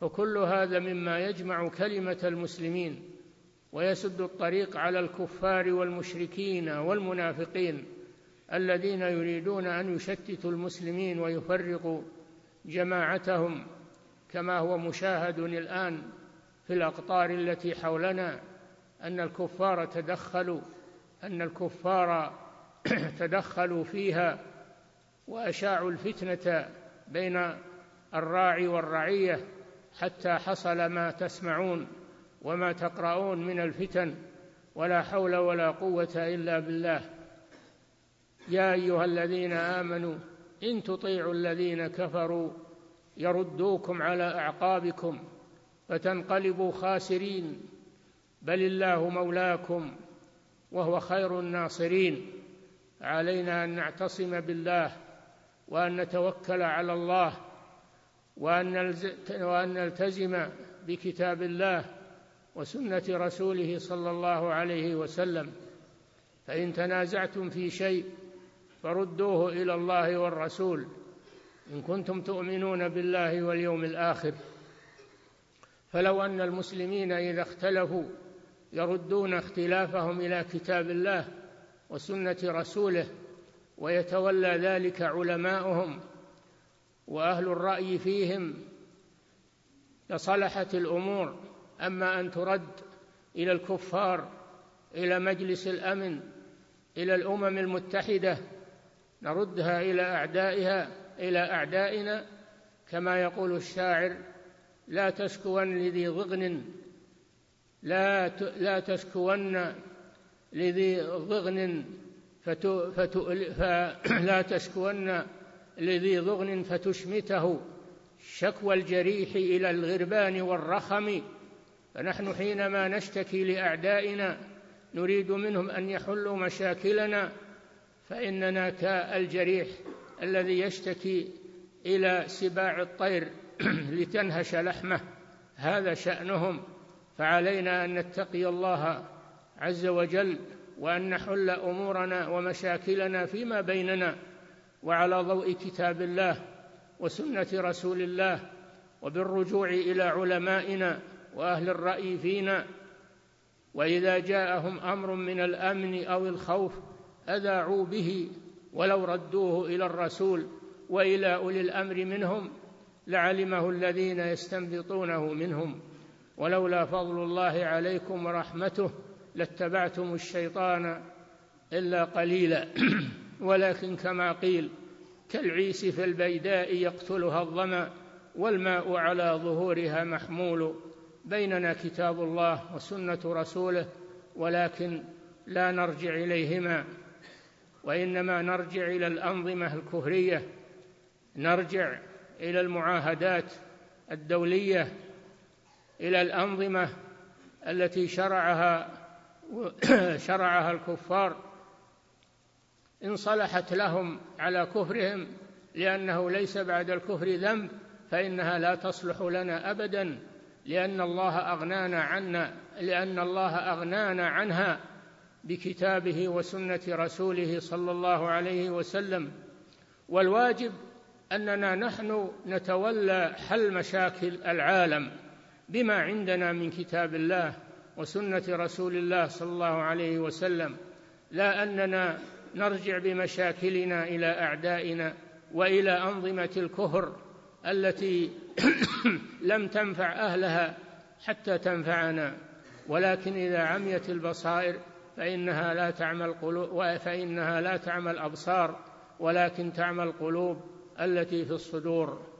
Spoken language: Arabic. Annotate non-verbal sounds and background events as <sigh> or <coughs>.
فكل هذا مما يجمع كلمة المسلمين ويسد الطريق على الكفار والمشركين والمنافقين الذين يريدون أن يشتتوا المسلمين ويفرقوا جماعتهم كما هو مشاهد الآن في الأقطار التي حولنا أن الكفار تدخلوا أن الكفار <clears throat> تدخلوا فيها وأشاعوا الفتنة بين الراعي والرعية حتى حصل ما تسمعون وما تقرؤون من الفتن ولا حول ولا قوة إلا بالله. يا أيها الذين آمنوا إن تطيعوا الذين كفروا يردوكم على أعقابكم فتنقلبوا خاسرين. بل الله مولاكم وهو خير الناصرين. علينا أن نعتصم بالله وأن نتوكل على الله وأن نلتزم بكتاب الله وسنة رسوله صلى الله عليه وسلم. فإن تنازعتم في شيء فردوه إلى الله والرسول إن كنتم تؤمنون بالله واليوم الآخر. فلو أن المسلمين إذا اختلفوا يردون اختلافهم إلى كتاب الله وسنة رسوله ويتولى ذلك علماؤهم وأهل الرأي فيهم لصلحت الأمور. أما أن ترد إلى الكفار إلى مجلس الأمن إلى الأمم المتحدة نردها إلى أعدائها إلى أعدائنا. كما يقول الشاعر لا تشكون لذي ضغن لا لا تشكون لذي ضغن فلا تشكون لذي ضغن فتشمته شكوى الجريح إلى الغربان والرخم. فنحن حينما نشتكي لأعدائنا نريد منهم أن يحلوا مشاكلنا فإننا كالجريح الذي يشتكي إلى سباع الطير <clears throat> لتنهش لحمه. هذا شأنهم. فعلينا أن نتقي الله عز وجل وأن نحل أمورنا ومشاكلنا فيما بيننا. وعلى ضوء كتاب الله وسنة رسول الله وبالرجوع إلى علمائنا وأهل الرأي فينا. وإذا جاءهم أمر من الأمن أو الخوف أذاعوا به ولو ردوه إلى الرسول وإلى أولي الأمر منهم لعلمه الذين يستنبطونه منهم. ولولا فضل الله عليكم ورحمته لاتبعتم الشيطان إلا قليلا. <clears throat> ولكن كما قيل كالعيس في البيداء يقتلها الظمأ والماء على ظهورها محمول. بيننا كتاب الله وسنة رسوله ولكن لا نرجع إليهما. وإنما نرجع إلى الأنظمة الكفرية نرجع إلى المعاهدات الدولية إلى الأنظمة التي شرعها <coughs> شرعها الكفار إن صلحت لهم على كفرهم لأنه ليس بعد الكفر ذنب فإنها لا تصلح لنا أبدا لأن الله أغنانا عنا لأن الله أغنانا عنها بكتابه وسنة رسوله صلى الله عليه وسلم. والواجب أننا نحن نتولى حل مشاكل العالم بما عندنا من كتاب الله وسنة رسول الله صلى الله عليه وسلم. لا أننا نرجع بمشاكلنا إلى أعدائنا وإلى أنظمة الكفر التي <coughs> لم تنفع أهلها حتى تنفعنا. ولكن إذا عميت البصائر فإنها لا تعمى فإنها لا تعمى الأبصار ولكن تعمى القلوب التي في الصدور.